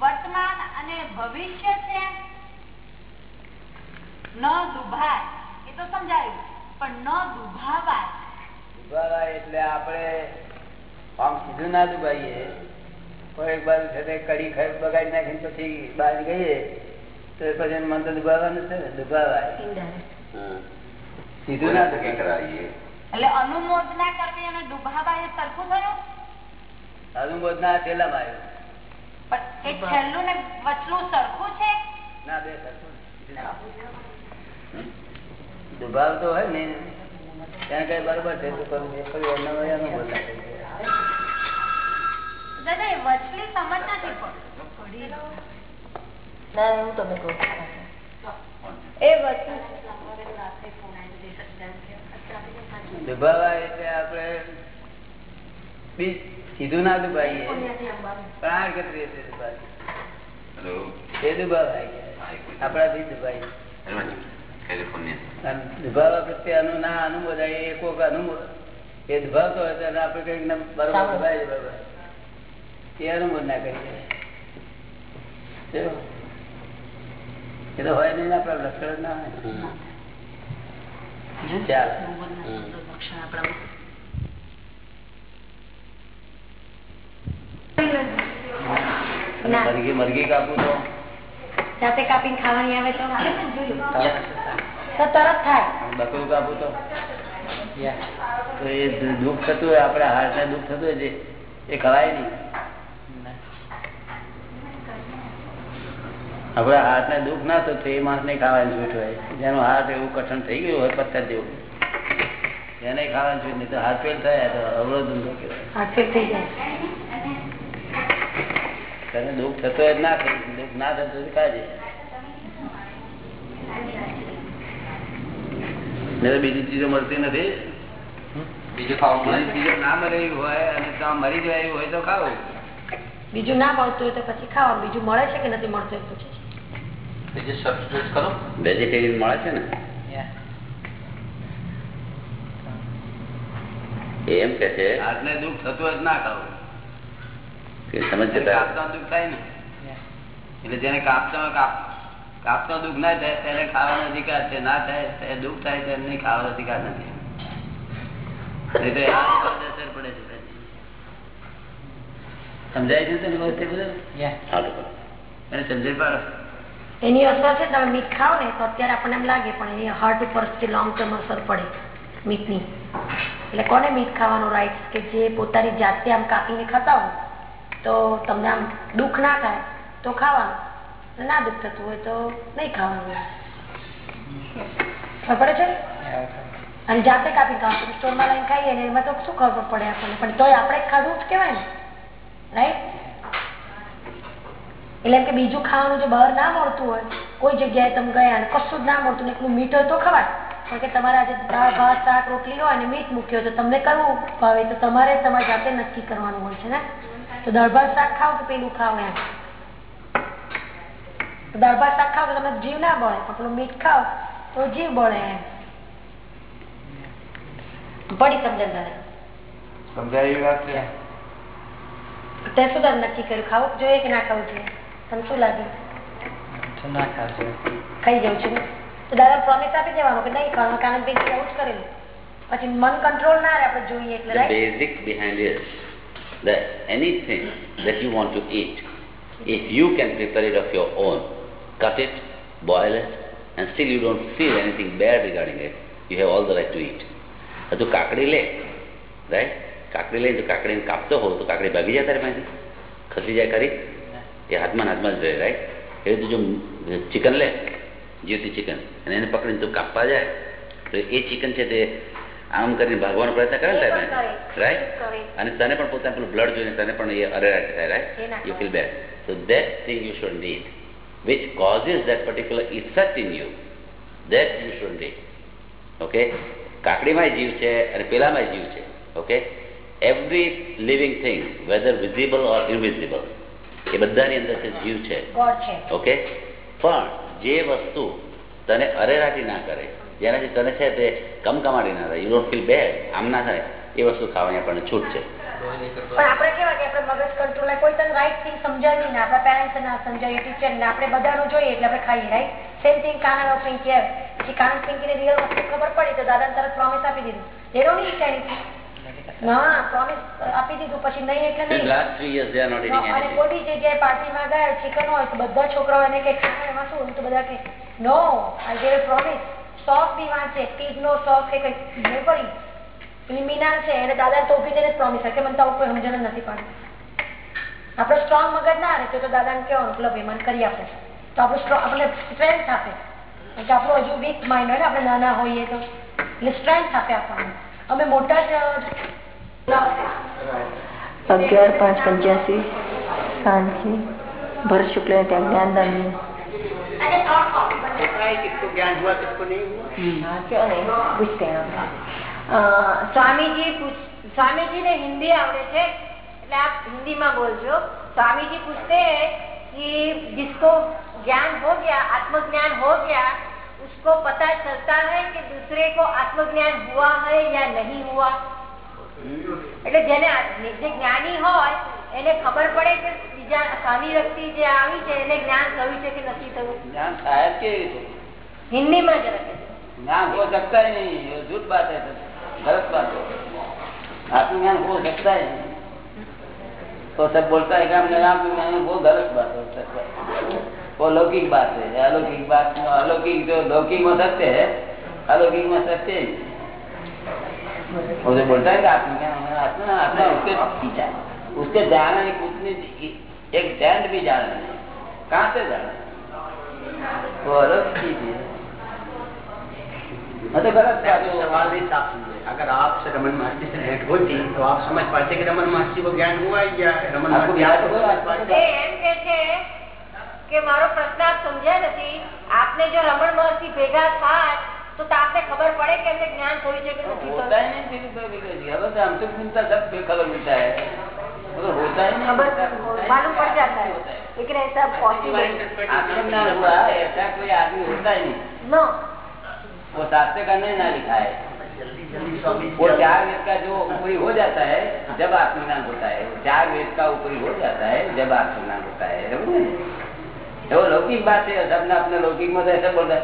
વર્તમાન અને એ તો સમજાયું પણ ન દુભાવાય દુભાવાય એટલે આપણે આમ સીધું ના દુભાઈએ પણ એક બાજુ છે બગાડી નાખીને પછી બહાર ગઈએ તો એ પછી મન તો દુભાવવાનું છે ને દુભાવાય. સીધું ના દુભાવાય એટલે અનુમોદના કરવી અને દુભાવાય એ સરખું થયું? અનુમોદના છેલ્લામાં આવ્યું. એ છેલ્લું ને વચલું સરખું છે? ના બે સરખું દુભાવ તો હોય ને ત્યાં કઈ બરોબર છે તો કરવું? એમના વયા અનુબોધ ના કરીએ. દાદા એ વચલી સમજ નથી પડતી ના હું તમને કહું એ વચલું દુભાવાય એટલે આપણે સીધું ના દુભાઈએ પ્રાણ. એ દુભાવાય આપણાથી દુભાઈએ. અને દુભાવા પ્રત્યે અનુ ના અનુમોદાય એ કોક અનુમોદ એ દુભાવતો હોય તો આપણે કંઈક ના બરોબર સારું. બરોબર એ અનુમોદ ના કરીએ. એ તો હોય નહીં ને આપણા લક્ષણ ના હોય. ચાલો? મરઘી મરઘી કાપવું તો? જાતે કાપીને ખાવાની આવે તો તો તરત થાય. બકરું કાપવું તો? એ દુઃખ થતું હોય આપડા હાર્ટ ને દુઃખ થતું હોય છે એ ખવાય નહીં. આપણા હાથ ને દુઃખ ના થતું એ માણસ ને ખાવાનું છૂટ હોય. જેનું હાથ એવું કઠણ થઈ ગયું હોય પથ્થર જેવું. એને ખાવાની છૂટ નહીં તો હાથ ફેલ થાય તો અવરોધ થઈ તને દુઃખ થતો હોય ના ખાઈ દુઃખ ના થતું કાજે તો તો બીજી ચીજો મળતી નથી. બીજું ખાવું બીજું ચીજો ના મળે એવી હોય અને ત્યાં મરી જાય એવી હોય તો ખાવું. બીજું ના મળતું હોય તો પછી ખાવાનું. બીજું મળે છે કે નથી મળતું એ પૂછે છે. વેજીટેરિયન મળે છે ને? એમ કે છે? આજને દુઃખ થતું જ ના ખાવું. કે સમજ કાપતા દુઃખ થાય ને. એટલે જેને કાપતા કાપ કાપતા દુઃખ ના થાય તેને ખાવાનો અધિકાર છે. ના થાય તે દુઃખ થાય તેને ખાવાનો અધિકાર નથી. નહીં સમજાય છે તને બધું? સમજાય પાડો. એની અસર છે, તમે મીઠ ખાઓ ને તો અત્યારે આપણને એમ લાગે, પણ એની હાર્ટ ઉપર લોંગ ટર્મ અસર પડે. મીઠની. એટલે કોને મીઠ ખાવાનો રાઈટ કે જે પોતાની જાતે આમ કાપીને ખાતા હોય, તો તમને આમ દુઃખ ના થાય, તો ખાવાનું. ના દુઃખ થતું હોય તો નહીં ખાવાનું. ખબર પડે છે? અને જાતે કાપી ખાવાનું. સ્ટોરમાં લઈને ખાઈએ ને એમાં તો શું ખબર પડે આપણને? પણ તોય આપણે ખાધું જ કહેવાય ને. રાઈટ એટલે કે બીજું ખાવાનું જો બહાર ના મળતું હોય કોઈ જગ્યાએ તમે ગયા કશું જ ના મળતું ને એટલું મીઠ હોય તો ખવાય. પણ કે તમારે આજે દાળ ભાત શાક રોટલી હોય અને મીઠ મૂક્યો તો તમને કરવું ભાવે તો તમારે તમારી જાતે નક્કી કરવાનું હોય છે ને? તો દાળ ભાત શાક ખાવ કે પેલું ખાવ એમ? દાળ ભાત શાક ખાવ તો તમને જીવ ના બળે પણ પેલું મીઠ ખાવ તો જીવ બળે એમ. પડી સમજણ તને? સમજાય એવી વાત છે. તે શું નક્કી કર્યું. ખાવું જોઈએ કે ના ખાવું જોઈએ? તને શું લાગ્યું ખાઈ જાઉં છું તો દાદા પ્રોમિસ આપી દેવાનો કે નહીં ખાવાનું કારણ ભાઈ એવું જ કરેલું પછી મન કંટ્રોલ ના રહે આપણે જોઈએ એટલે The right? basic behind is that anything that you want to eat, if you can prepare it of your own, cut it, boil it, and still you don't feel anything bad regarding it, you have all the right to eat. તું કાકડી લે right કાકડી લઈને તું કાકડીને કાપતો હોવ તો કાકડી ભાગી જાય તારી ખસી જાય ખરી એ હાથમાં હાથમાં જ રહે રાઈટ એ તું જો ચિકન લે જીવતી ચિકન અને એને પકડીને તું કાપવા જાય તો એ ચિકન છે તે આમ કરીને ભાગવાનો પ્રયત્ન કરે ને તારી રાઈટ અને તને પણ પોતાનું પેલું બ્લડ જોઈને તને પણ એ અરેરાટ થાય right you feel bad so that thing you should need which causes that particular effect in you that you should need. Okay કાકડીમાં જીવ છે અને પેલામાં જીવ છે. Okay every living thing whether visible or invisible એ બધાની અંદર છે જીવ છે. ઓકે? પણ જે વસ્તુ તને અરેરાટી ના કરે જેનાથી તને છે તે કમકમાટી ના થાય યુ ડોન્ટ ફીલ બેડ આમ ના થાય એ વસ્તુ ખાવાની આપણને છૂટ છે. પણ આપણે કેવા કે આપણે મગજ કંટ્રોલ કોઈ તને રાઈટ થિંગ સમજાવી ને આપણા પેરેન્ટ્સ ના સમજાવીએ ટીચર ને આપણે બધાનું જોઈએ એટલે આપણે ખાઈએ right same thing kind of Pinky જે કાનડ થિંગ ને રિયલ વસ્તુ ખબર પડી તો દાદા તરત પ્રોમિસ આપી દીધું. They don't need anything. હા પ્રોમિસ આપી દીધું પછી નહીં એટલે નહીં. Last three years they are not eating અને anything. જગ્યાએ પાર્ટીમાં ગયા ચિકન હોય તો બધા છોકરાઓ એને કે ખાવા એમાં શું તો બધા કે નો આઈ ગેવ પ્રોમિસ સોસ બી વાંચે પીગ નો સોસ કે કઈ નહીં પેલી મીના છે એને દાદા તો ઊભી પ્રોમિસ કે મને તો આવું કોઈ સમજણ નથી પાડતી. આપણે સ્ટ્રોંગ મગજ ના રહે તો દાદાને કહેવાનું કે લો ભાઈ મને કરી આપો. તો આપણું સ્ટ્રોંગ આપણે સ્ટ્રેન્થ આપે. કે આપણું હજુ વીક માઇન્ડ હોય ને આપણે નાના હોઈએ તો. એટલે સ્ટ્રેન્થ આપે આપણને. અમે મોટા જ અગિયાર, પાંચ, પંચ્યાસી સાંજે ભર શુક્લ ને ત્યાં જ્ઞાનદાન સ્વામીજી સ્વામીજી એટલે આપ હિન્દી બોલજો. સ્વામીજી પૂછતે कि जिसको ज्ञान हो गया आत्मज्ञान हो गया उसको पता चलता है कि दूसरे को યા हुआ है એટલે જેને આ- જે જ્ઞાની હોય એને ખબર પડે કે બીજા સામી વ્યક્તિ જે આવી છે એને જ્ઞાન થયું છે કે નથી થયું જ્ઞાન થાય જ કેવી રીતે હિન્દીમાં જરા કહેજો. ज्ञान हो सकता ही नहीं ये झूठ बात है गलत बात है आत्मज्ञान हो सकता ही नहीं तो सब बोलता है कि हमने आत्मज्ञान वो गलत बात है सच बात है। वो लौकिक बात है अलौकिक बात अलौकिक जो लौकिक में सत्य है अलौकिक में सत्य ही नहीं। वो जो बोलता है कि आत्मज्ञान होना आत्मा आत्मा उसके पीछा है उसके जाना ही कुछ नहीं एक सेंट भी जाना नहीं कहाँ से जाना वो अलग चीज है हाँ तो गलत बात है सवाल भी साफ समझे अगर आपसे रमन महर्षि से भेंट होती तो आप समझ पाते कि रमन महर्षि को ज्ञान हुआ या रमन आपको महर्षि याद आपको होगा? समझ पाते એ એમ કે છે કે મારો પ્રશ્ન આપ સમજ્યા નથી આપને જો રમણ મહર્ષિ ભેગા થાય તો તો આપને ખબર પડે કે એમને જ્ઞાન થયું છે કે નથી होता થયું ही नहीं फिर तो बिगड़ गया बस हमसे मिलता सब पे खबर मिलता है वो तो होता ही नहीं खबर होता है। मालूम पड़ जाता है होता है। लेकिन ऐसा पॉसिबल आत्मज्ञान हुआ ऐसा कोई आदमी होता ही नहीं नो वो शास्त्र का नहीं ना लिखा है वो चार वेद का जो ऊपरी हो जाता है जब आत्मज्ञान होता है वो चार वेद का ऊपरी हो जाता है जब आत्मज्ञान होता है समझे ना? वो लौकिक बात है सबने अपने लौकिक में तो ऐसा बोलता है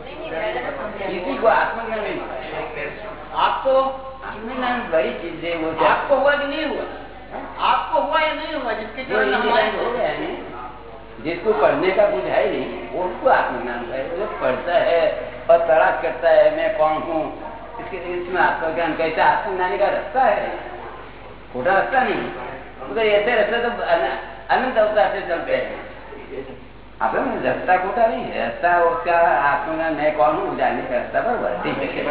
किसी को आत्मज्ञान नहीं हुआ आपको आत्मज्ञान बड़ी चीज़ है वो आपको हुआ कि नहीं हुआ? आपको हुआ या नहीं हुआ? जिसके हमारे हो गया है जिसको पढ़ने का कुछ है नहीं वो उसको आत्मज्ञान है। वो पढ़ता है और तलाश करता है मैं कौन हूँ? इसके इसमें आत्मज्ञान कैसे आत्मज्ञानी का रास्ता है। खोटा रास्ता नहीं। तो ऐसे रास्ते तो अनंत अवतार से चलते हैं। આપણે રસ્તા ખોટા नहीं है रास्ता उसका आत्मज्ञान मैं कौन हूँ जानने का रास्ता बराबर ठीक है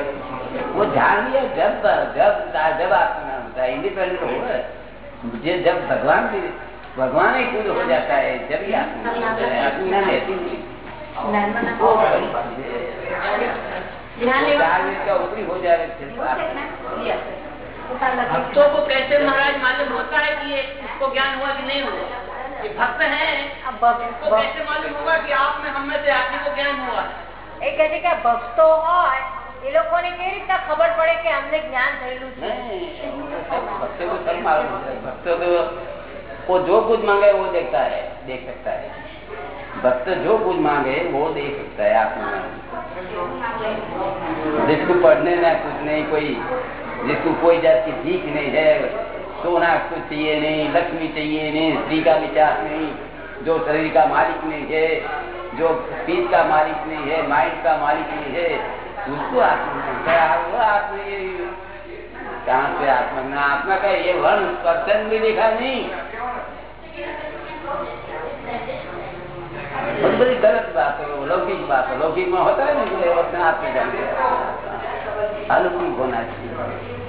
वो जान लिया जब जब जब आत्मज्ञान होता है इंडिपेंडेंट हो जे जब भगवान की भगवान ही खुद हो जाता है जब ही आत्मज्ञान होता है आत्मज्ञान ऐसी नहीं वो बड़ी चीज है। वो चार वेद का ऊपरी हो जाए फिर आत्मज्ञान। भक्तों को कैसे महाराज मालूम होता है कि ये इसको ज्ञान हुआ कि नहीं हुआ ये भक्त है इसको कैसे मालूम होगा कि आप में हम में से आप ही को ज्ञान हुआ એ કહે છે કે ભક્તો હોય એ લોકોને કેવી રીતના ખબર પડે કે અમને જ્ઞાન થયેલું છે नहीं भक्तों को सब मालूम है भक्तों को वो जो कुछ मांगे वो देखता है देख सकता है भक्त जो कुछ मांगे वो देख सकता है आत्मा जिसको पढ़ने ना कुछ नहीं कोई जिसको कोई जात की भीख नहीं है सोना कुछ चाहिए नहीं, लक्ष्मी चाहिए नहीं, स्त्री का विचार नहीं, जो शरीर का मालिक नहीं है, जो स्पीच का मालिक नहीं है, माइंड का मालिक नहीं है, उसको आत्मा कहाँ से आत्मा ना आत्मा का ये वन परसेंट भी देखा नहीं। बड़ी गलत बात है, वो लौकिक बात है। लौकिक में होता है ना अपने आप जानते अलौकिक होना चाहिए?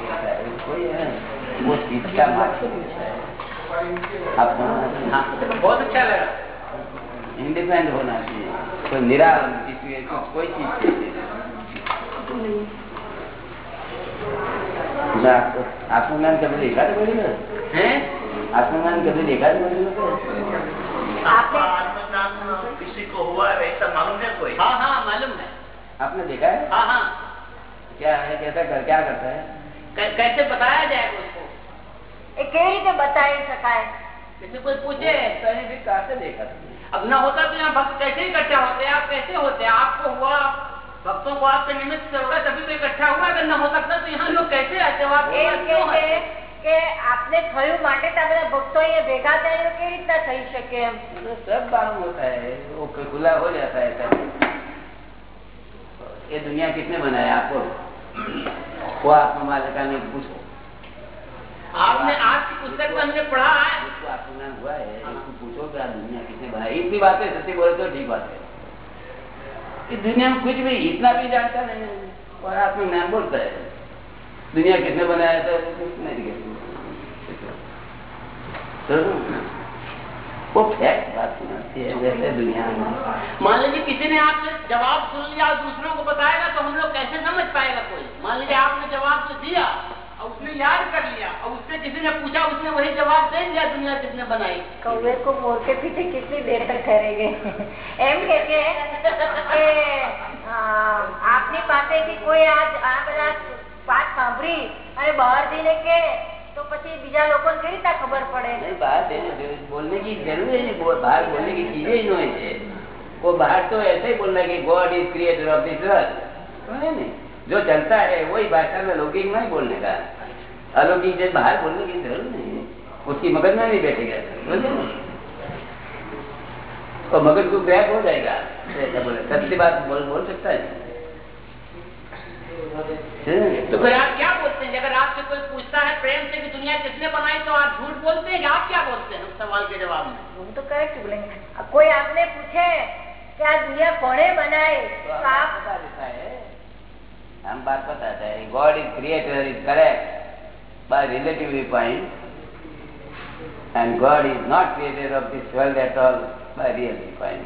वो चीज़ का है? हाँ। बहुत अच्छा लगा। इंडिपेंडेंट होना चाहिए। तो निरा किसी कोई चीज़ नहीं आपको आत्मज्ञान कभी देखा तो बोली ना आत्मज्ञान कभी देखा तो बोली आत्मज्ञान किसी को हुआ है ऐसा मालूम है कोई? हाँ हाँ मालूम है। आपने देखा है? हाँ हाँ। क्या है कैसा कर क्या करता है? कैसे बताया जाएगा उसको એ કેવી રીતે બતાવી શકાય जैसे कोई पूछे कहीं भी कहा से देखा तुमने? अब न होता तो यहाँ भक्त कैसे इकट्ठा होते हैं आप कैसे होते हैं आपको हुआ भक्तों को आपके निमित्त से होगा तभी तो इकट्ठा हुआ अगर न हो सकता तो यहाँ लोग कैसे आते हो आप એમ કે છે કે આપને થયું માટે તો આ બધા ભક્તો અહીંયા ભેગા થાય તો કેવી રીતના થઈ શકે એમ तो सब मालूम होता है वो खुला हो जाता है सब ये दुनिया किसने बनाया आपको वो आत्मा मालिका ने पूछो। आपने आपकी पुस्तक में हमने पढ़ा है। जिसको आत्मज्ञान हुआ है उसको पूछो कि आ दुनिया किसने बनाया इतनी बातें सच्ची बोले तो ठीक बात है। इस दुनिया में कुछ भी इतना भी जानता नहीं है और आत्मज्ञान बोलता है। दुनिया किसने बनाया था नहीं तो वो फैक्ट बात सुनाती है वैसे दुनिया में। मान लीजिए किसी ने आपसे जवाब सुन लिया और दूसरों को बताएगा तो हम लोग कैसे समझ पाएगा कोई? मान लीजिए आपने जवाब तो दिया और उसने याद कर लिया और उससे किसी ने पूछा उसने वही जवाब दे दिया दुनिया किसने बनाई કૌવે કો મોર કે પીછે કેટલી દેર તક ઠહેરેગે એમ કે છે કે અ, આપની પાસેથી કોઈ આજ આ બધા વાત સાંભળી અને બહાર જઈને કે તો પછી બીજા લોકોને કેવી રીતના ખબર પડે नहीं बात है ना, जो बोलने की जरूरत है नहीं वो बाहर बोलने की चीजें ही नहीं है वो बाहर तो ऐसे ही बोलना कि God is creator of this world जो जनता है वही भाषा में लौकिक नहीं बोलने का। अलौकिक जैसे बाहर बोलने की ज़रूरत नहीं उसकी मगज में नहीं बैठेगा तो मगज को ग्रैप हो जाएगा। सबसे बात बोल बोल सकता है। तो फिर आप क्या बोलते हैं? अगर आपसे कोई पूछता है प्रेम से कि दुनिया किसने बनाई तो आप झूठ बोलते हैं आप क्या बोलते हैं? उस सवाल के जवाब में। हम तो करेक्ट बोलेंगे। कोई आपने पूछे क्या दुनिया कौने बनाए तो आप बता देता है। हम बात बताता है God is creator is correct by relative point and God is not creator of this world at all by real point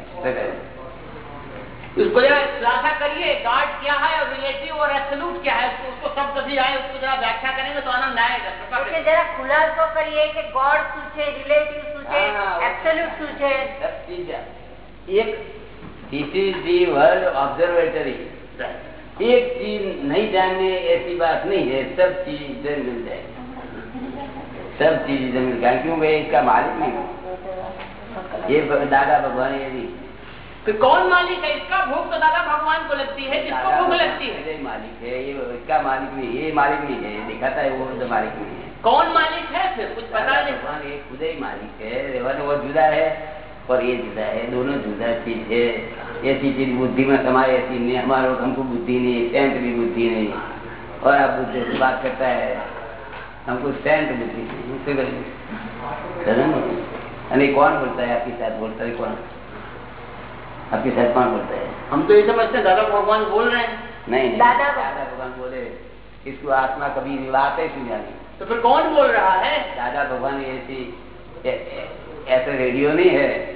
उसको जरा खुलासा करिए गॉड क्या है और रिलेटिव और एब्सोल्यूट क्या है उसको उसको सब कभी आए उसको जरा व्याख्या करेंगे तो आनंद आएगा कृपा એટલે करके। જરા ખુલાસો કરીએ કે ગોડ શું છે રિલેટિવ શું છે હા, એબ્સોલ્યુટ શું છે सब चीज एक this is the world observatory एक चीज़ नहीं जानने ऐसी बात नहीं है सब चीज़ इधर मिल जाएगी सब चीज़ इधर मिल जाएगी क्योंकि इसका मालिक नहीं ये दादा भगवान ये नहीं। तो कौन मालिक है? इसका भूख तो दादा भगवान को लगती है दादा भूख लगती है। मालिक है ये इसका मालिक नहीं ये मालिक नहीं है दिखाता है वो तो मालिक नहीं है। कौन मालिक है? फिर कुछ पता नहीं। भगवान ये खुद ही मालिक है वो जुदा है। और ये जुदा है दोनों जुदा चीज़ है ऐसी चीज़ बुद्धि में समाये ऐसी नहीं हमारे हमको बुद्धि नहीं सेंट भी बुद्धि नहीं और आप बुद्धि से बात करता है हमको सेंट बुद्धि नहीं? अरे कौन बोलता है आपके साथ बोलता है कौन आपके साथ कौन बोलता है हम तो ये समझते हैं दादा भगवान बोल रहे हैं नहीं दादा भगवान बोले इसको आत्मा कभी बात ही सुना तो फिर कौन बोल रहा है दादा भगवान ऐसी ऐसा रेडियो नहीं है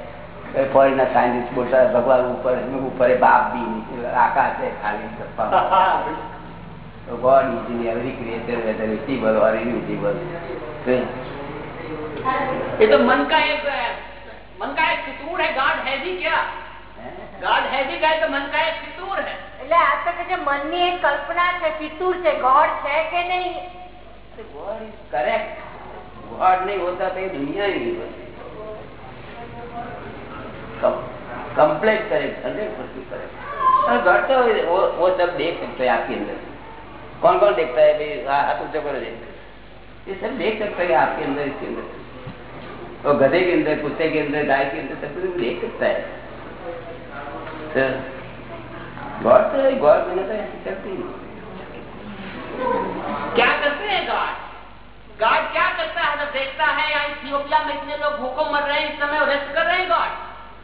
फॉरन साइंटिस्ट बोलता है भगवान ऊपर है ऊपर है बाप भी नहीं आकाश है खाली गप्पा So God is in every creature, whether visible or invisible. So, ये तो मन का एक मन का एक फितूर है गाड है भी क्या ગાડ હે ભી ગાય તો મન કા એક ફિતૂર હે એટલે આ તો કે છે મનની એક કલ્પના છે ફિતૂર છે ગોડ છે કે નહીં God is correct. God नहीं होता तो ये दुनिया ही नहीं होती complete correct hundred percent correct God तो वो वो सब देख सकते हैं आपके अंदर कौन कौन देखता है भाई हाँ, हाथ ऊँचा करो देखते ये सब देख सकते हैं आपके अंदर इसके अंदर और गधे के अंदर कुत्ते के अंदर गाय के अंदर सब कुछ देख सकता है। गॉड तो गॉड मैंने तो ऐसी करती क्या करते हैं गाड? गाड क्या करता है? जब देखता है या इथियोपिया में इतने लोग भूखों मर रहे हैं इस समय रेस्ट कर रहे हैं गाड।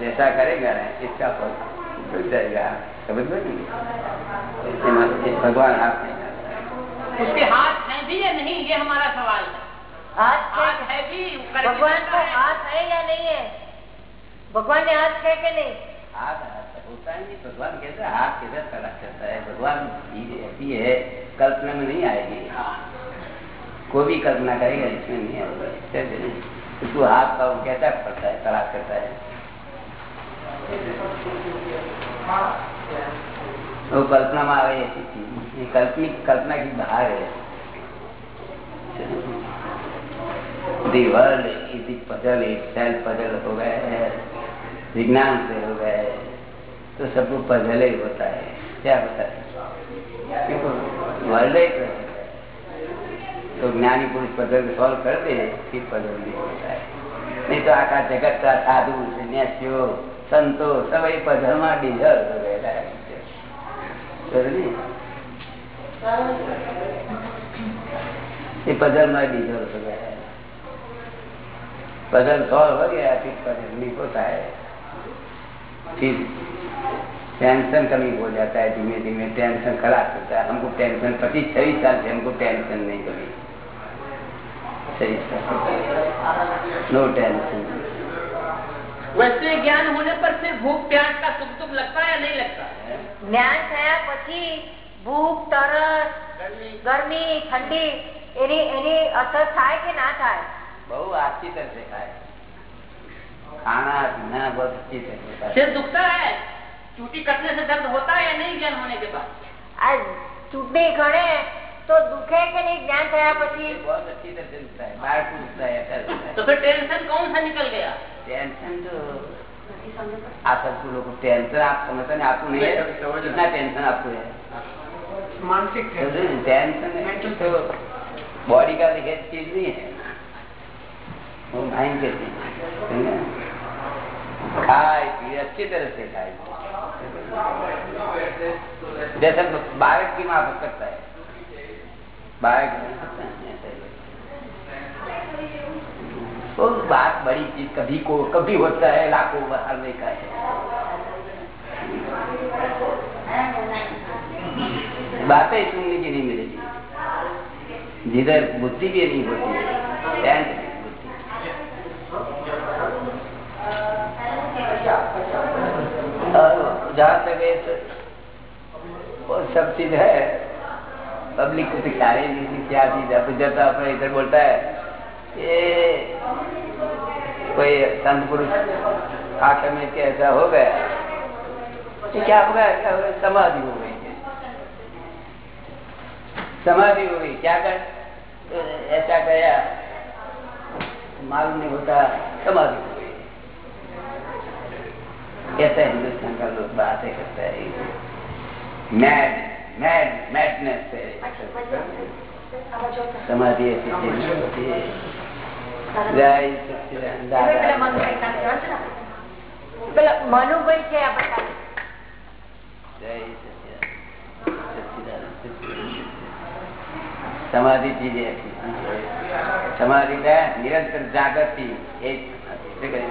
जैसा करेगा ना इसका फल मिल जाएगा। समझ में नहीं? भगवान हाथ नहीं उसके हाथ है भी या नहीं ये हमारा सवाल हाथ हाथ है? भी भगवान को हाथ है या नहीं है? भगवान ने हाथ है के नहीं? हाथ तो होता है भगवान कैसे हाथ कैसे पैदा करता है? भगवान ऐसी है कल्पना में नहीं आएगी। कोई भी कल्पना करेगा इसमें नहीं आएगा। तू हाथ का कैसा पड़ता है तलाश करता है। वो कल्पना में आवे ऐसी चीज़ ये कल्पनिक कल्पना की बाहर है। The world is puzzle self puzzle हो गए है। विज्ञान से हो गए तो सबको पजल ही होता है। क्या होता है? तो ज्ञानी पुरुष पजल सॉल्व कर होता है। नहीं तो आका जगत का साधु સંતો સવાઈ પધરમાં ડીઝલ એ ડીઝલ પધર વગેરે થાય फिर टेंशन कमी हो जाता है धीमे धीमे टेंशन खराब होता है हमको टेंशन पच्चीस छवीस साल से हमको टेंशन नहीं कभी छब्बीस साल नो टेंशन वैसे ज्ञान होने पर फिर भूख प्यास का सुख दुख लगता है या नहीं लगता જ્ઞાન થયા પછી ભૂખ તરસ ગરમી ઠંડી એની એની અસર થાય કે ના થાય बहु अच्छी तरह से खाए खाना पीना बहुत अच्छी तरह से खाए सिर दुखता है चूटी कटने से दर्द होता है या नहीं ज्ञान होने के बाद આ ચૂંટણી ગણે તો દુખે કે નહીં જ્ઞાન થયા પછી बहुत अच्छी तरह से उठता है बाहर को उठता है ऐसा होता है तो फिर टेंशन कौन सा निकल गया टेंशन तो आप सबको लोग टेंशन आप समझते नहीं आपको नहीं है कितना टेंशन आपको है मानसिक टेंशन तो बॉडी का लिखे चीज़ नहीं है। वो माइंड के चीज़ खाए पिए अच्छी तरह से खाए। जैसे बालक की माफक करता है। बालक नहीं करता है, ऐसा ही। तो बात बड़ी चीज़ कभी को, कभी होता है, लाखों में का है। बातें सुनने की नहीं मिलेगी। जिधर बुद्धि भी नहीं होती है जहाँ तक है तो सब चीज़ है। पब्लिक को दिखा रही नहीं क्या चीज़ है जब अपने इधर बोलता है, ये कोई संत पुरुष आँखें में के ऐसा हो गया? ये क्या हो गया? क्या हो गया? समाधि हो गई। समाधि हो गई। क्या कर? तो ऐसा गया। मालूम नहीं होता, समाधि हो गई। ऐसा हिंदुस्तान का लोग बातें करता है। मैड मैड मैडनेस है। समाधि ऐसी चीज़ होती है। મનુભાઈ સાથે વાંચો ને. પેલા મનુભાઈ છે આપણે પાસે. જય સચ્ચિદાનંદ સચ્ચિદાનંદ સચ્ચિદાનંદ સમાધિ ચીજ ऐसी समाधि का निरंतर जागृति एक શું કહે?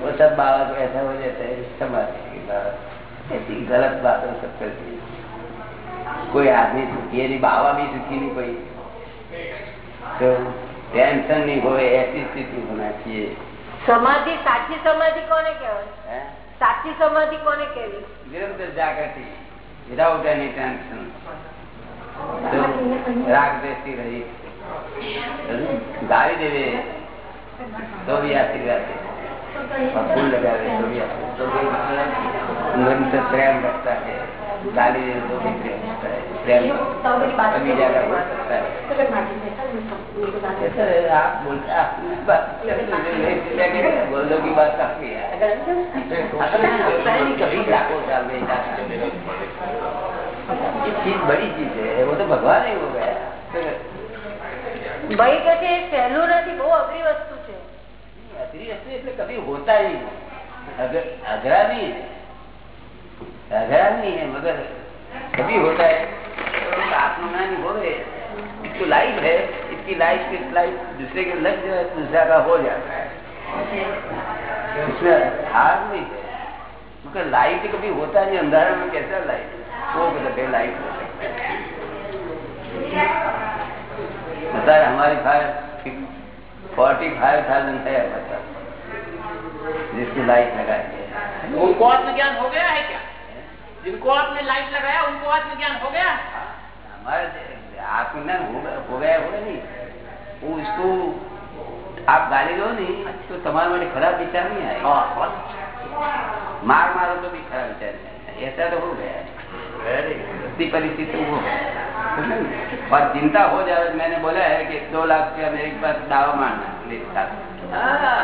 वो सब बाबा को ऐसा हो जाता है समाधि की बात ऐसी गलत बातों सब करती है कोई आदमी सुखी है नहीं बाबा भी सुखी नहीं कोई તો ટેન્શન નહીં હોય એસી સ્થિતિ બનાવીએ. સમાધિ સાચી સમાધિ કોને કહેવાય? સાચી સમાધિ કોને કહેવી? નિરંતર જાગૃતિ વિધાઉટ એની ટેન્શન રાગ બેસી રહી. ગાળી દેવે. તો બી આશીર્વાદ. ફૂલ લગાવે તો બી આશીર્વાદ પ્રેમ રખતા છે. भी निरंतर प्रेम रखता है गाली देवे तो भी प्रेम रखता है प्रेम कभी ज्यादा हो सकता है તો કે માટી બેઠા ને સબ લોકો સાથે. ऐसा है, आप बोलते आप बात लेकिन बोलो की बात काफी है कभी लाखों साल में जाता ये चीज बड़ी चीज है वो तो भगवान ही हो गया ભાઈ કે છે એ સહેલું નથી બહુ અઘરી વસ્તુ છે अतरी वस्तु એટલે कभी होता ही नहीं अगर अघरा नहीं है मगर कभी होता है। तो आत्मज्ञान हो गए। इसकी लाइफ है इसकी लाइफ की लाइफ दूसरे के लग जाए तो दूसरा का हो जाता है। इसमें हार नहीं है। मगर लाइट कभी होता नहीं अंधारा में कैसा लाइट वो मतलब लाइट हो सकता है। हमारी फायर फोर्टी फाइव थाउज़ेंड है बता जिसको लाइट लगाई है। उनको आत्मज्ञान हो गया है क्या? जिनको आपने लाइट लगाया उनको आत्मज्ञान हो गया? हमारे आत्मज्ञान हो गया हो गया नहीं। वो उसको आप गाली दो नहीं तो तुम्हारे માટે खराब विचार नहीं आएगा मार मारो तो भी खराब विचार नहीं आएगा ऐसा तो हो गया। परिस्थिति वो है और चिंता हो जाए मैंने बोला है कि दो लाख रुपया मेरे पास दावा मारना है। मेरे हाँ,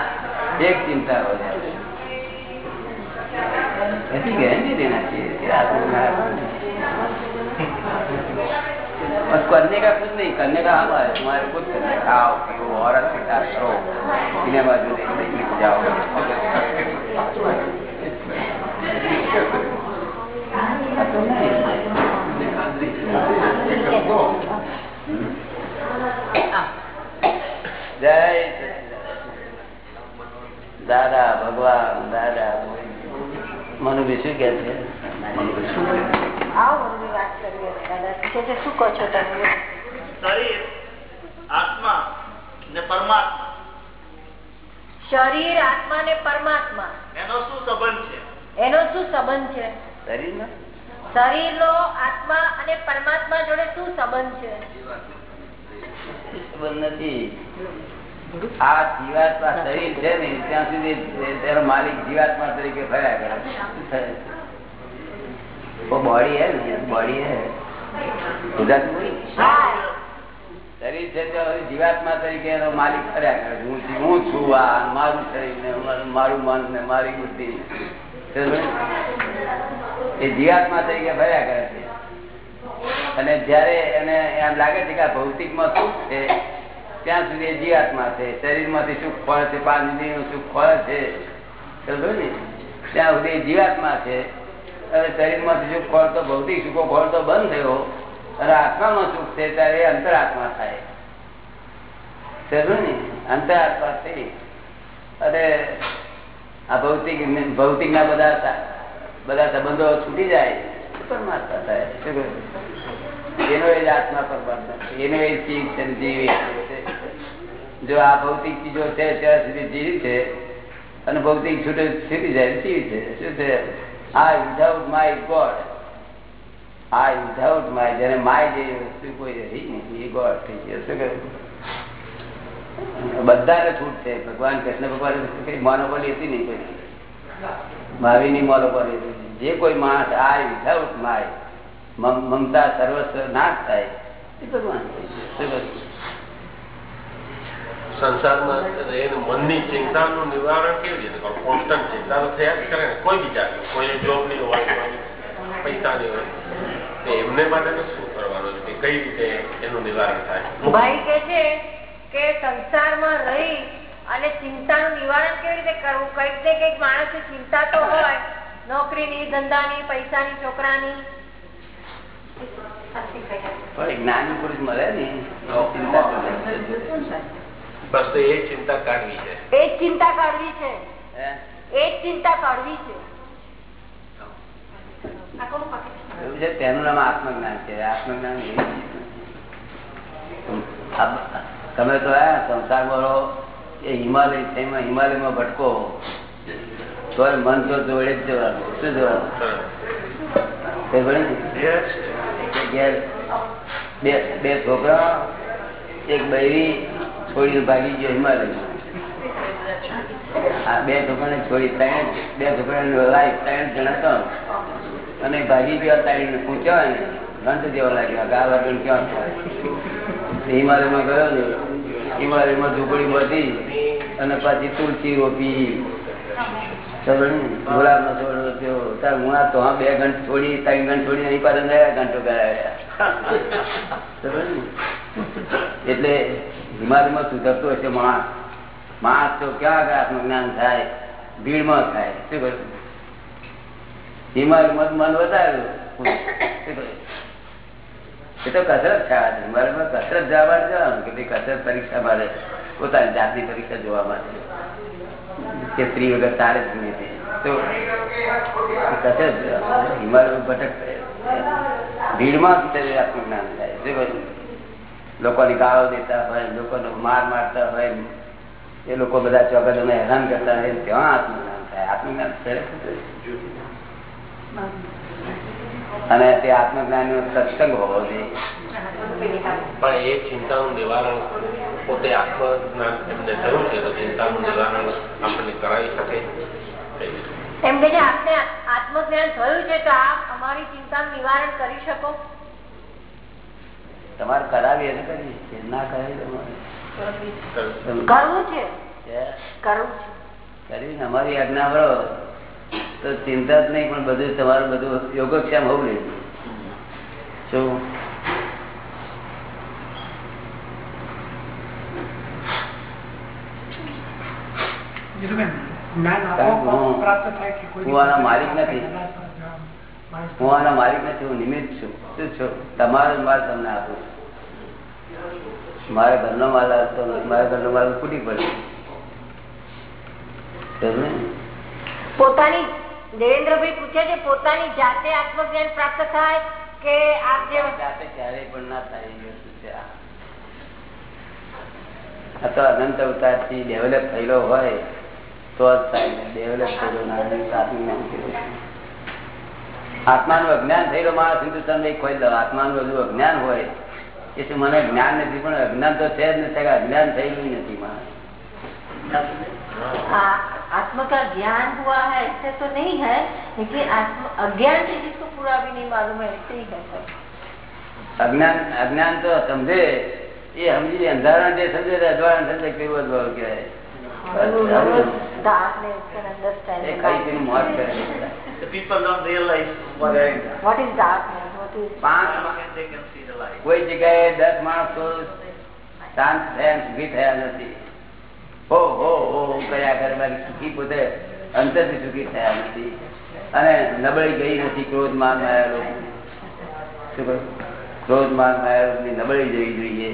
एक चिंता हो जाए। ऐसी गारंटी देना चाहिए कि आत्मज्ञान बस करने का कुछ नहीं करने का हवा है तुम्हारे कुछ करने का खाओ पियो औरत के साथ करो सिनेमा जो देखने को जाओ જય સચ્ચિદાનંદ. દાદા ભગવાન દાદા મનુભાઈ શું કે છે શું કહે તમે? શરીર આત્મા ને પરમાત્મા. શરીર આત્મા ને પરમાત્મા. એનો શું સંબંધ છે? એનો શું સંબંધ છે? શરીર શરીર નો આત્મા અને પરમાત્મા જોડે શું સંબંધ છે? સંબંધ નથી. આ જીવાત્મા શરીર છે ને, ત્યાં સુધી તેનો માલિક જીવાત્મા તરીકે ફર્યા કરે. બોડી હે બોડી શરીર છે જીવાત્મા તરીકે એનો માલિક ફર્યા કરે હું હું છું આ, મારું શરીર ને, મારું મન ને, મારી બુદ્ધિ એ જીવાત્મા તરીકે ફર્યા કરે છે. અને જયારે એને એમ લાગે છે કે આ ભૌતિકમાં શું છે ત્યાં સુધી જીવાત્મા છે. શરીરમાંથી સુખ ફળ છે પાંચ ઇન્દ્રિયનું સુખ ફળ છે. ને? ત્યાં સુધી જીવાત્મા છે. અને શરીરમાંથી સુખ ફળ તો ભૌતિક સુખો ફળ તો બંધ થયો. અને આત્મામાં સુખ છે ત્યારે અંતરાત્મા થાય. સમજો ને? અંતરાત્મા થઈ અને આ ભૌતિક ભૌતિક ના બધા બધા સંબંધો છૂટી જાય. પરમાત્મા થાય. એનો એ જ આત્મા પરમાત્મા. એનો એ ચીજ જીવ છે ને જીવ એ છે. જો આ ભૌતિક ચીજો છે, ત્યાં સુધી જીવી છે અને ભૌતિક છૂટે છૂટી જાય, જીવી છે. શું છે? આ વિધાઉટ માય ગોડ આ વિધાઉટ માય જેને માય જેવી વસ્તુ કોઈ રહી નથી, એ ગોડ થઈ ગયો શું કહ્યું બધાને છૂટ છે. ભગવાન, કૃષ્ણ ભગવાન કઈ મોનોપોલી હતી નહીં કોઈ. ભાવિ ની મોનોપોલી હતી. જે કોઈ માણસ આ વિધાઉટ માય મમતા સર્વસ્વ નાશ થાય, એ ભગવાન થઈ ગયો. શું? સંસારમાં રહીને મનની ચિંતાનું નિવારણ કેવી રીતે કરો કોન્સ્ટન્ટ ચિંતા તો થયા જ કરે ને કોઈ બીજા કોઈ જોબની હોય કોઈ પૈસાની હોય તો એમને માટે તો શું કરવાનું છે? કઈ રીતે એનું નિવારણ થાય? ભાઈ કે છે કે સંસારમાં રહી અને ચિંતાનું નિવારણ કેવી રીતે કરવું? કંઈક ને કંઈક માણસ ચિંતા તો હોય. નોકરીની ધંધાની પૈસાની છોકરાની. જ્ઞાન પુરુષ મળે ને. બસ તો એ ચિંતા કાઢવી છે. એ ચિંતા કાઢવી છે. એ ચિંતા કાઢવી છે. તેનું નામ આત્મજ્ઞાન છે. આત્મજ્ઞાન એવી ચીજ નથી. આ- તમે તો સંસાર સંસારમાં એ હિમાલય એમાં હિમાલયમાં ભટકો. તો મન તો જોડે જ જવાનું. શું જવાનું? બે છોકરા એક બૈરી છોડીને ભાગી ગયો હિમાલય. આ બે છોકરાને છોડી ત્રણ, બે છોકરાને લાઈફ ત્રણ જણા તો. અને ભાગી ગયો ત્રણ, પૂછ્યો ને ઘંટ જેવા લાગ્યો? ગા વર્ગણ ક્યાં થાય? હિમાલયમાં ગયો ને, હિમાલયમાં ઝૂંપડી બધી અને પછી તુલસી રોપી. ગુલાબ નો છોડ તાર હું તો આ બે ઘંટ છોડી, ત્રણ ઘંટ છોડી પાસે ગયા ઘંટો કરાવ્યા? એટલે હિમાલયમાં સુધરતો હશે માણસ? માણસ તો ક્યાં આગળ આત્મજ્ઞાન થાય? ભીડમાં થાય. શું કરું હિમાલયમાં મન વધાર્યું. એ તો કસરત આ હિમાલયમાં કસરત જવા જવાનું કે ભાઈ કસરત પરીક્ષા મારે પોતાની જાતની પરીક્ષા જોવા માટે. કે સ્ત્રી વગર તારે જ નહીં તો. કસરત. હિમાલયમાં ભટક ભીડમાં જ આત્મજ્ઞાન થાય. શું કરું? લોકોની ગાળો દેતા હોય લોકોને માર મારતા હોય એ લોકો બધા ચોકડીઓને હેરાન કરતા હોય ત્યાં આત્મજ્ઞાન થાય? આત્મજ્ઞાન અને તે આત્મજ્ઞાન નો સત્સંગ હોવો જોઈએ. પણ એ ચિંતાનું નિવારણ પોતે આત્મજ્ઞાન એમને થયું છે તો ચિંતાનું નિવારણ આપણને કરાવી શકે. એમ કે આપને આત્મજ્ઞાન થયું છે તો આપ અમારી ચિંતાનું નિવારણ કરી શકો. તમારે કરાવી એને કરી ના કરાવી તમારે કરવું. છે? કરીને અમારી આજ્ઞા વળો તો ચિંતા જ નહીં પણ બધું તમારું બધું યોગક્ષેમ હોવું જોઈએ. શું? હું આના માલિક નથી. હું આના માલિક નથી હું નિમિત્ત છું. શું છું? તમારો માલ તમને આપું મારે ઘરનો માલ આવતો નથી. મારે ઘરનો માલ ફૂટી પડે પોતાની દેવેન્દ્રભાઈ પૂછે છે પોતાની જાતે આત્મજ્ઞાન પ્રાપ્ત થાય કે આપ જે જાતે ક્યારેય પણ ના થાય છે. આ. તો અનંત અવતારથી ડેવલપ થયેલો હોય તો જ થાય. ડેવલપ થયેલો ના હોય તો આત્મજ્ઞાન કેવું છે? આત્માનું અજ્ઞાન થયેલો માણસ હિન્દુસ્તાન નહીં ખોઈ દો આત્માનું બધું અજ્ઞાન હોય એ શું મને જ્ઞાન નથી પણ અજ્ઞાન તો છે જ નથી કે અજ્ઞાન થયેલું નથી માણસ आत्म का ज्ञान हुआ है ऐसे तो नहीं है लेकिन आत्म अज्ञान से जिसको पूरा भी नहीं मालूम है ऐसे ही है सब અજ્ઞાન અજ્ઞાન તો સમજે એ સમજી અંધારા જે સમજે તે અજવાળા સમજે કેવું અજવાળું કહેવાય darkness The people don't. કોઈ જગ્યાએ દસ માણસો શાંત થયા સુખી થયા નથી હો હો હો હો કર્યા કરે સુખી પોતે અંતરથી સુખી થયા નથી અને નબળી ગઈ નથી ક્રોધ માન માયેલો? ક્રોધ માન માયેલો નબળી જવી જોઈએ?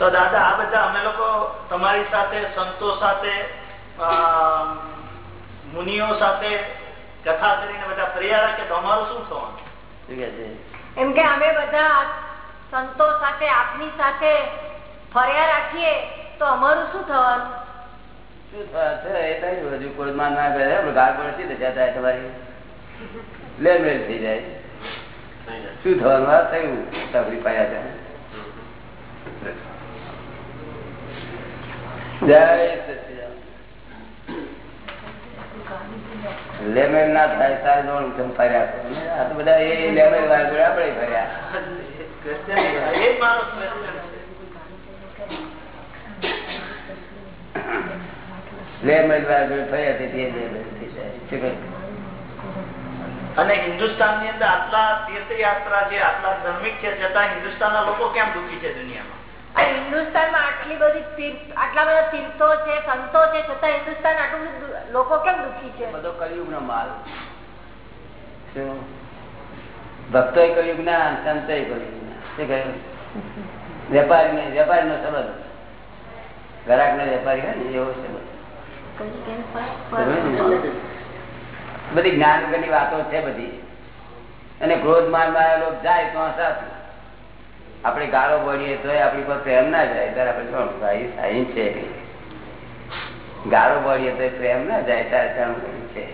તો દાદા આ બધા અમે લોકો તમારી સાથે સંતો સાથે મુનિઓ સાથે કથા કરીને બધા ફરિયા રાખે તો અમારું શું થવાનું? શું કહે છે? એમ કે અમે બધા સંતો સાથે આપની સાથે ફર્યા રાખીએ તો અમારું શું થવાનું? શું થવા એ થયું હજુ ક્રોધ માન ના કરે. આપણે ગાળ પડતી થાય તમારી? મેલ થઈ જાય. શું થવાનું? આ થયું. તકલીફ પાયા લેમેન ના થાય તારે જોણ ઉઠમ ફર્યા આ તો બધા એ લેમેન આપણે ફર્યા. અને હિન્દુસ્તાનની અંદર આટલા તીર્થયાત્રા છે આટલા ધાર્મિક છે છતાં હિન્દુસ્તાન ના લોકો કેમ દુઃખી છે દુનિયામાં? હિન્દુસ્તાનમાં આટલી બધી આટલા બધા તીર્થો છે સંતો છે છતાં હિન્દુસ્તાન આટલું બધું લોકો કેમ દુઃખી છે? બધો કળિયુગ નો માલ ભક્તો કળિયુગ ના સંતો કળિયુગ ના. વેપારી ને વેપારી નો સંબંધ. ગ્રાહક નો વેપારી હોય ને એવો સંબંધ બધી. જ્ઞાન વગરની વાતો છે બધી. અને ક્રોધ માલમાં લોક જાય તો સાચું આપણે ગાળો પડીએ તો આપણી પર પ્રેમ ના જાય. ત્યારે આપણે શું ભાઈ સાઈ છે? ગાળો પડીએ તો પ્રેમ ના જાય. ત્યારે જાણવું છે.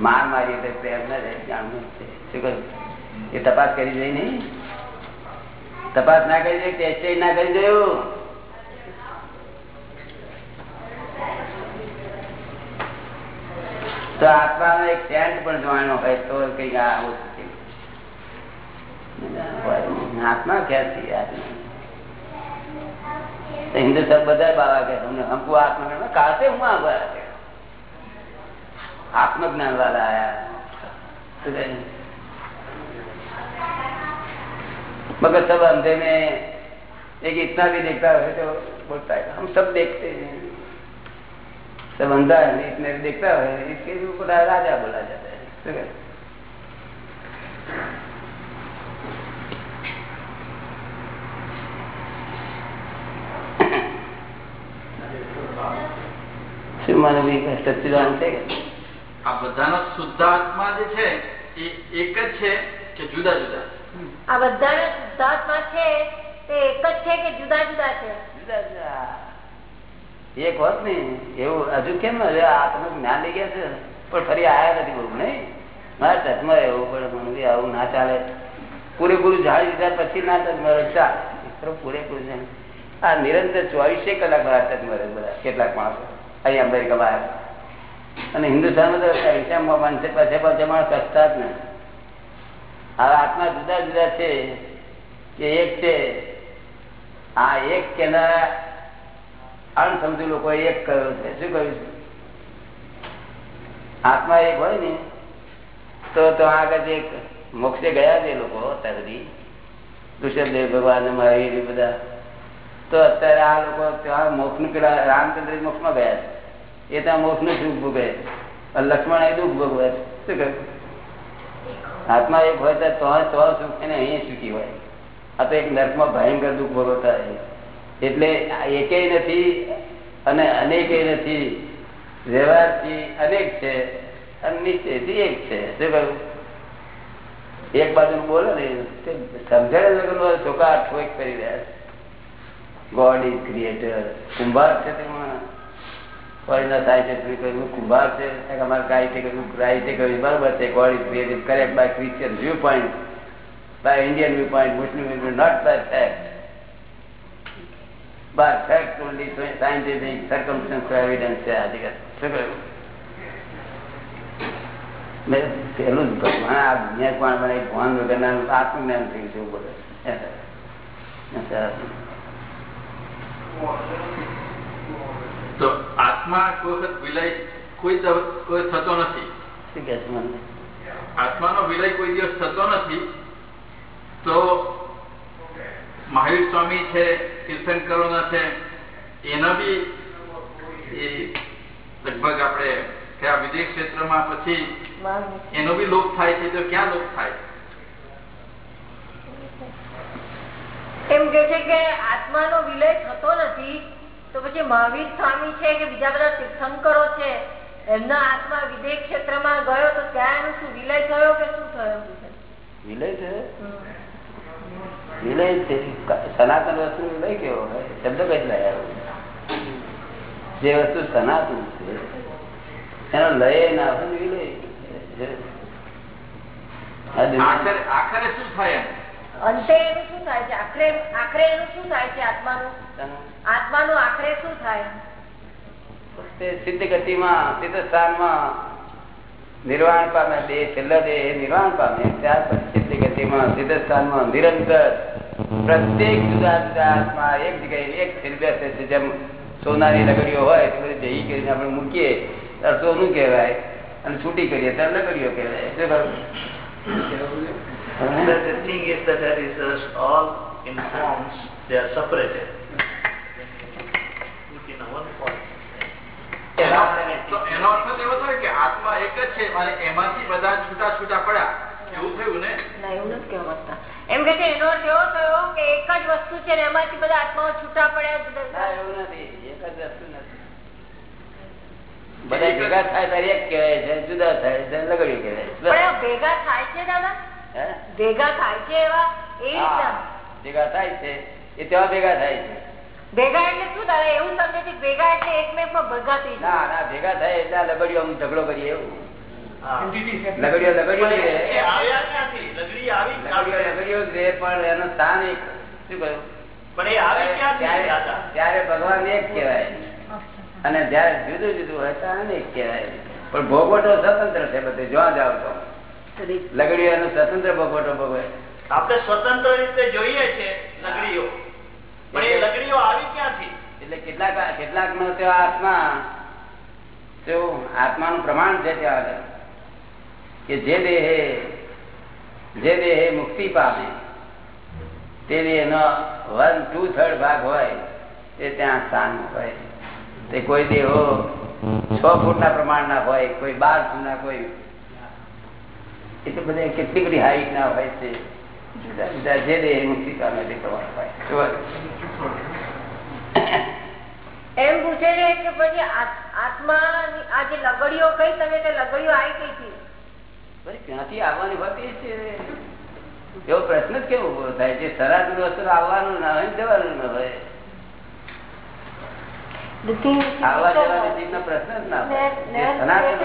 માર મારીએ તો પ્રેમ ના જાય. જાણવું છે. શું કહ્યું એ તપાસ કરી જઈ નહીં? તપાસ ના કરી જઈ? ટેસ્ટ ના કરી જોયું? તો આત્માનો એક સેન્ટ પણ જોવાનો હોય તો કંઈક આવું થશે. આત્મા ક્યાંથી આત્મા તો હિન્દુસ્તાન બધા બાવા કે તમને હમકો આત્મા કાતે હું આવા आत्मज्ञान वाला आया तो कहे, मगर सब अंधे में एक इतना भी देखता है तो बोलता है हम सब देखते हैं सब अंधा है इतने भी देखता है इसके भी ऊपर राजा बोला जाता है શું મને સચ્ચિદાન છે આ બધાનો શુદ્ધાત્મા જે છે એ એક જ છે કે જુદા જુદા? આ બધાના શુદ્ધાત્મા છે તે એક જ છે કે જુદા જુદા છે? જુદા જુદા. એક હોત ને એવું હજુ કેમ હવે આ તમે જ્ઞાન લઈ ગયા છે. પણ ફરી આયા નથી બોલું નહીં? મારા ટચમાં એવું પડે મને બી આવું ના ચાલે. પૂરેપૂરું જાળી દીધા પછી ના ટચ મારે ચાલે પૂરેપૂરું આ નિરંતર ચોવીસે કલાક મારા ટચ મારે બધા કેટલાક માણસો. અહીંયા અમેરિકા બહાર અને હિન્દુસ્તાનમાં તો પૈસામાં માનસે પાસે પાસે માણસ કસતા જ નહીં હવે આત્મા જુદા જુદા છે કે એક છે. આ એક કેનારા અણસમજુ લોકો એક કર્યો છે. શું કહ્યું આત્મા એક હોય ને, તો તો આગળ એક મોક્ષે ગયા છે લોકો અત્યાર સુધી ઋષભદેવ ભગવાન ને મહાવીર બધા. તો અત્યારે આ લોકો ત્યાં મોક્ષ પેલા રામચંદ્ર મોક્ષમાં ગયા છે. એ ત્યાં મોક્ષનું સુખ ભોગવે લક્ષ્મણ એ દુઃખ ભોગવે. શું કહ્યું આત્મા એક હોય તો તો સુખ એને અહીંયા સુખી હોય. આ તો એક નર્કમાં ભયંકર દુઃખ ભોગવતા એટલે એકેય નથી અને અનેકેય નથી. વ્યવહારથી અનેક છે અને નિશ્ચયથી એક છે. શું કહ્યું? એક બાજુ બોલે ને સમજણ વગર છોકરા ઠોક કરી રહ્યા છે. ગોડ ઇઝ ક્રિએટર કુંભાર છે તેમાં ફોરેનર સાયન્ટિસ્ટ કહ્યું કુંભાર છે. અમારે કાંઈ કહ્યું રાઈટે કહ્યું બરોબર છે created correct by Christian view point by Indian view point Muslim view not by fact fact. Only scientific circumstantial evidence છે આ શું કહ્યું? મેં પેલું જ કહ્યું હા, આ દુનિયા કોણ મને ભણ વગરના આત્મજ્ઞાન થયું છે એવું તો આત્મા કોઈ વખત વિલય કોઈ કોઈ થતો નથી. આત્માનો વિલય કોઈ દિવસ થતો નથી તો મહાવીર સ્વામી છે તીર્થંકરોના છે એનો બી લગભગ આપણે કયા વિદેશ ક્ષેત્રમાં પછી એનો બી લોપ થાય છે તો ક્યાં લોપ થાય? એમ કે છે કે આત્માનો વિલય થતો નથી તો પછી મહાવીર સ્વામી છે કે બીજા બધા તીર્થંકરો છે એમના આત્મા વિદેશ ક્ષેત્રમાં ગયો તો ત્યાં એનું શું વિલય થયો કે શું થયો વિલય છે? વિલય સનાતન વસ્તુ વિલય કેવો શબ્દ કઈ લાયા જે વસ્તુ સનાતન છે એનો લય ના વિલય આખરે આખરે શું થાય અંતે એનું શું થાય છે? આખરે આખરે એનું શું થાય છે આત્માનું? આત્માનું આખરે શું થાય? તે સિદ્ધ ગતિમાં સિદ્ધ સ્થાનમાં નિર્વાણ પામે દેહ છેલ્લા દેહ નિર્વાણ પામે ત્યાર પછી સિદ્ધ ગતિમાં સિદ્ધ સ્થાનમાં નિરંતર પ્રત્યેક જુદા જુદા આત્મા એક જગ્યાએ એક સ્થિર બેસે છે. જેમ સોનાની લગડીઓ હોય તો બધી ભેગી કરીને આપણે મૂકીએ ત્યારે સોનું કહેવાય અને છૂટી કરીએ ત્યારે લગડીઓ કહેવાય. એટલે બરાબર The, thing is that there is all in forms, they are separated. એનો અર્થ એવો થયો કે આત્મા એક જ છે અને એમાંથી બધા છૂટા છૂટા પડ્યા. એવું થયું ને? ના એવું નથી કહેવા માંગતા. એમ કે છે એનો અર્થ એવો થયો કે એક જ વસ્તુ છે એમાંથી બધા આત્માઓ છૂટા પડ્યા જુદા એવું નથી. એક જ વસ્તુ નથી. બધા ભેગા થાય ત્યારે એક કહેવાય છે જુદા થાય છે લગડી કહેવાય. ભેગા થાય છે દાદા? હે? ભેગા થાય છે એવા એ ભેગા થાય છે. એ તેવા ભેગા થાય છે. ભેગા એટલે શું દાદા એવું સમજે ભેગા એટલે એકમેકમાં ભેગા થઈ ના ના ભેગા થાય એટલે લગડીઓ ઝઘડો કરીએ એવું. લગડીઓ લગડીઓ જ પણ રહે. એ આવ્યા ક્યાંથી લગડી આવી લગડીઓ લગડીઓ પણ એનું સ્થાન એક. શું કહ્યું? પણ એ આવી ક્યાંથી ત્યારે ભગવાન એક કહેવાય. અને જયારે જુદું જુદું હોય તો એક કહેવાય. પણ ભોગવટો સ્વતંત્ર છે બધે. જ્યાં જાવ તો. લગડીઓ એનો સ્વતંત્ર ભોગવટો ભોગવે આપણે સ્વતંત્ર રીતે જોઈએ છે લગડીઓ. કેટલાક કેટલાક નો તે આત્મા આત્માનું પ્રમાણ છે ત્યાં કે જે દેહે જે દેહે મુક્તિ પામે, તે દેહનો વન ટુ થર્ડ ભાગ હોય, તે ત્યાં સ્થાન હોય. તે કોઈ દેહો છ ફૂટના પ્રમાણના હોય, કોઈ બાર ફૂટના, કોઈ એટલે બધા કેટલી બધી હાઈટ ના હોય છે. જે એમ પૂછે છે કે પછી આત્મા આ જે લગડીઓ કઈ તમે તે લગડીઓ આવી કઈ હતી ક્યાંથી આવવાની હોતી છે. એવો પ્રશ્ન જ કેવો ઊભો થાય? છે સરાસર વસ્તુ આવવાનું ના હોય ને જવાનું ના હોય. આવવા જવાની ચીજનો પ્રશ્ન જ ના હોય. સનાતન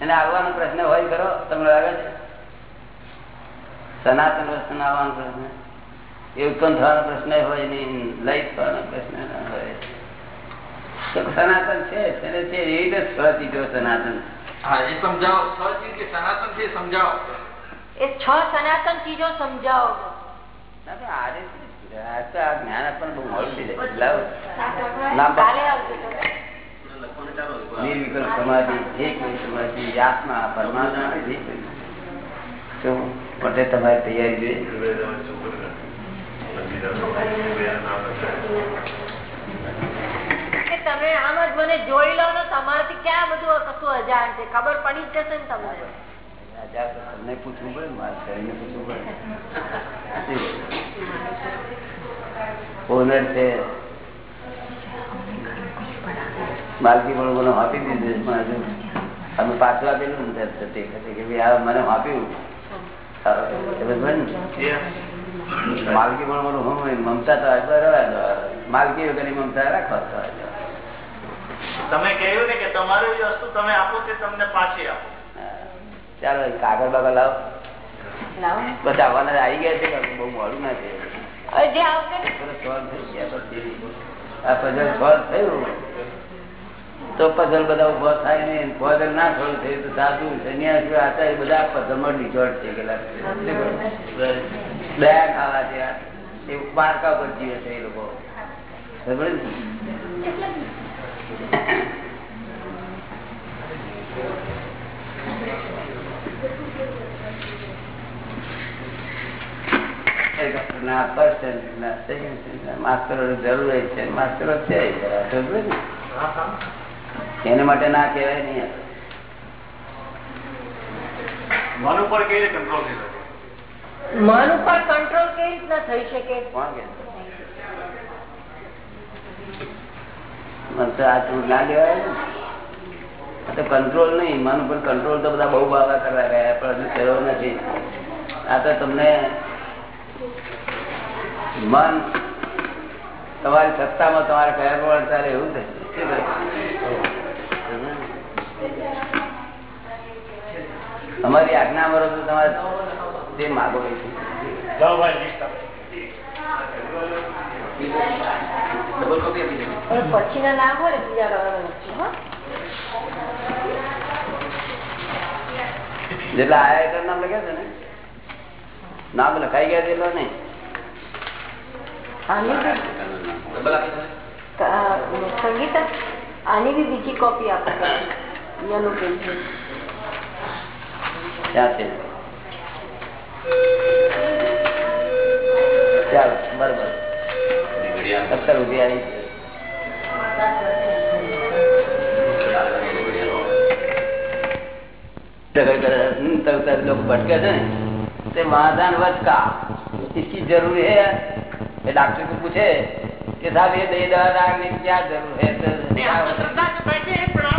એને આવવાનો પ્રશ્ન હોય ખરો? તમને લાગે છે? સનાતન વસ્તુ આવવાનો પ્રશ્ન એ ઉત્પન્ન થવાનો પ્રશ્ન હોય નહીં લઈ થવાનો પ્રશ્ન ના હોય તો સનાતન છે તેને છે એવી રીતે છ ચીજો સનાતન હા એ સમજાવો છ ચીજ કે સનાતન છે એ સમજાવો એ છ સનાતન ચીજો સમજાવો ના તો આજે શું છે? આ તો આ જ્ઞાન આપણને બહુ મોડું થઈ જાય. લાવો. નામ પાડો. કાલે આવજો તમે. નિર્વિકલ્પ સમાધિ જે કોઈ સમાધિ આત્મા પરમાત્મા જે કોઈ શું માટે તમારી તૈયારી જોઈએ. તમે આમ જ મને જોઈ લો ને તમારાથી ક્યાં બધું કશું અજાણ છે? ખબર પડી જ જશે ને તમને. તમને પૂછવું પડે ને, શરીરને પૂછવું પડે. ઓનર છે. માલકી પણ મને આપી દીધું અમે પાછું આપેલું ને તે કે ભાઈ આ મને આપ્યું માલકી પણ મને હું મમતા તો. માલકી વગરની મમતા રાખવા તો તમે કહ્યું ને કે તમારી વસ્તુ તમે આપો તે તમને પાછી આપો. ચાલો કાગળ બાગળ લાવો. બધા આવવાના આવી ગયા છે બહુ મોડું ના. છે solve થઈ ગયા solve થયું. તો puzzle બધા ઊભો થાય ને puzzle ના થોડું થયું તો સાધુ, સન્યાસી, આચાર્ય, બધા puzzle માં નિચોડ થઈ ગયેલા દયા ખાવા છે પારકા પર જીવે છે એ લોકો. માસ્તરો જરૂર છે માસ્તરો છે? એને માટે ના કહેવાય નહીં મન ઉપર કેવી રીતે કંટ્રોલ થઈ શકે? મન ઉપર કંટ્રોલ કેવી રીતના થઈ શકે? કોણ કે? મન તો આ તું ના લેવાય તો કંટ્રોલ નહીં. મન ઉપર કંટ્રોલ તો બધા બહુ બાબા કરવા ગયા પણ હજુ કર્યો નથી. આ તો તમને મન તમારી સત્તામાં તમારે કયા પ્રમાણે ચાલે એવું થશે શું થશે? અમારી આજ્ઞા મરો તો તમારે જે માગો એ છે. જાઓ ભાઈ લિસ્ટ આપો ડબલ કોપી આપી દેજો. હવે પછીના ના હોય ને બીજા લેવાના નથી, હો. જેટલા આયા એટલા નામ લખ્યા છે ને નામ લખાઈ ગયા છે એટલા નહીં આની તો ડબલ આપી દો. સંગીતા આની બી બીજી કોપી આપો યલો પેજ ક્યાં છે ચાલો બરોબર સત્તર રૂપિયા આવી लोग भटके थे ते महादान वच का इसकी जरूर है ये डॉक्टर को पूछे कि साहब ये दही दवा डालने की क्या जरूर है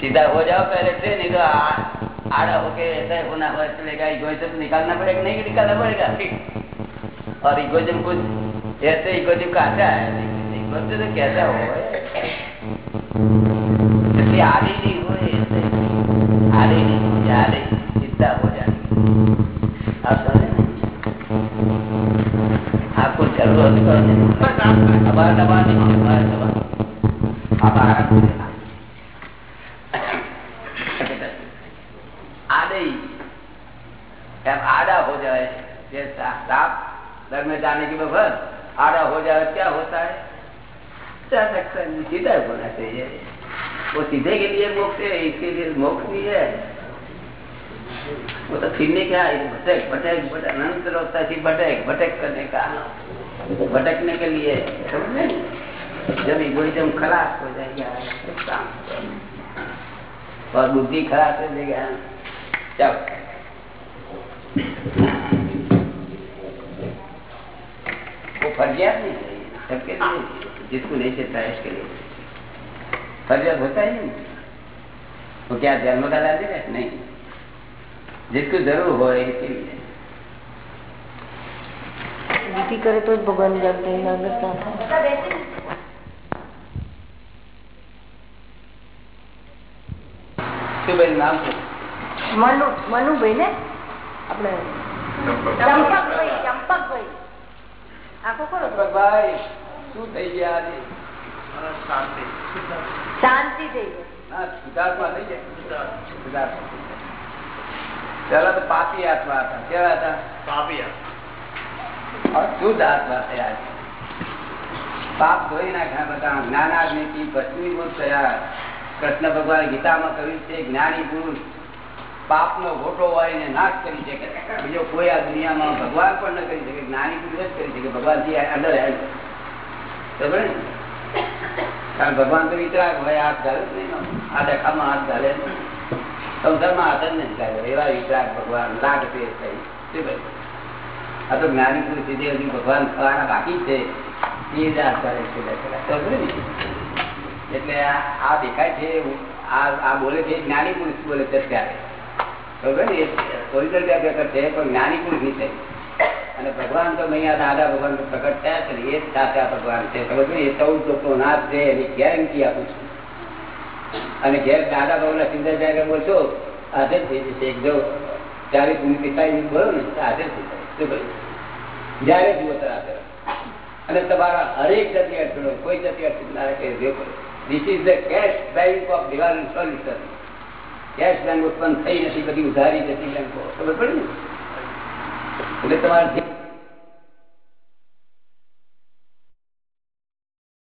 सीधा हो जाओ पहले से नहीं तो आ- आड़ा होके ऐसा ही होना हुआ चलेगा इगोइज्म तो निकालना पड़ेगा नहीं कि निकालना पड़ेगा और इगोइज्म कुछ ऐसे इगोइज्म का आता है इगोइज्म तो कैसा हो जैसे आधी नहीं हो ऐसे आधी नहीं हो आधी चिंता हो जाएगी आप समझे ना? आपको जरूरत नहीं बस आप हमारा दबा नहीं हमारा दबा आप आराम घर में जाने के बगैर आधा हो जाए क्या होता है? सीधा होना चाहिए। वो सीधे के लिए मोक्ष है, इसके लिए मोक्ष भी है। वो तो फिरने क्या है भटक भटक भटक, अनंत अवस्था थी, भटक भटक करने का। भटकने के लिए, समझे? जब इगोइज्म हो जाएगा। और बुद्धि खराब हो जाएगा चलो। वो फर्जियात नहीं चाहिए सबके लिए जिसको नहीं देता है इसके लिए फर्जियात होता ही नहीं वो क्या जन्म का ला देगा नहीं जिसको जरूर हो इसके लिए વિધિ કરે તો જ ભગવાન જાગતા એના આગળ ના થાય શું ભાઈ નામ શું મનુ મનુભાઈ ને આપણે ચંપકભાઈ ચંપકભાઈ આખો ખરો ભાઈ શું થઈ ગયા આજે? શાંતિ. શાંતિ થઈ ગઈ. સુધાર્થમાં થઈ જાય હતા. કેવા હતા? પાપી શુદ્ધ થયા પાપ ધોઈ નાખ્યા બધા. જ્ઞાનાગ્નિથી ભસ્મીભૂત થયા. કૃષ્ણ ભગવાન ગીતામાં કહ્યું છે જ્ઞાની પુરુષ પાપનો ખોટો વાળીને નાશ કરી શકે. બીજો કોઈ આ દુનિયામાં ભગવાન પણ ન કરી શકે. જ્ઞાની પુરુષ જ કરી શકે. ભગવાનથી અંદર હેલ્પ કારણ ભગવાન તો વિતરાગ હોય, હાથ ધારે જ નહીં. આ દેખામાં હાથ ધારે સંસારમાં હાથ જ નહીં ઘાલે એવા વિતરાગ ભગવાન, લાગ તે થઈ. આ તો જ્ઞાની પુરુષ જે હજી ભગવાન થવાના બાકી છે. એ જ હાથ કરે છે ને? એટલે આ દેખાય છે આ બોલે છે, જ્ઞાની પુરુષ બોલે છે અત્યારે. અને તમારા હરેક જતી કોઈ જતી કેશ બેંક ઉત્પન્ન થઈ નથી બધી ઉધારી જતી બેંકો ખબર પડી ને? એટલે તમારે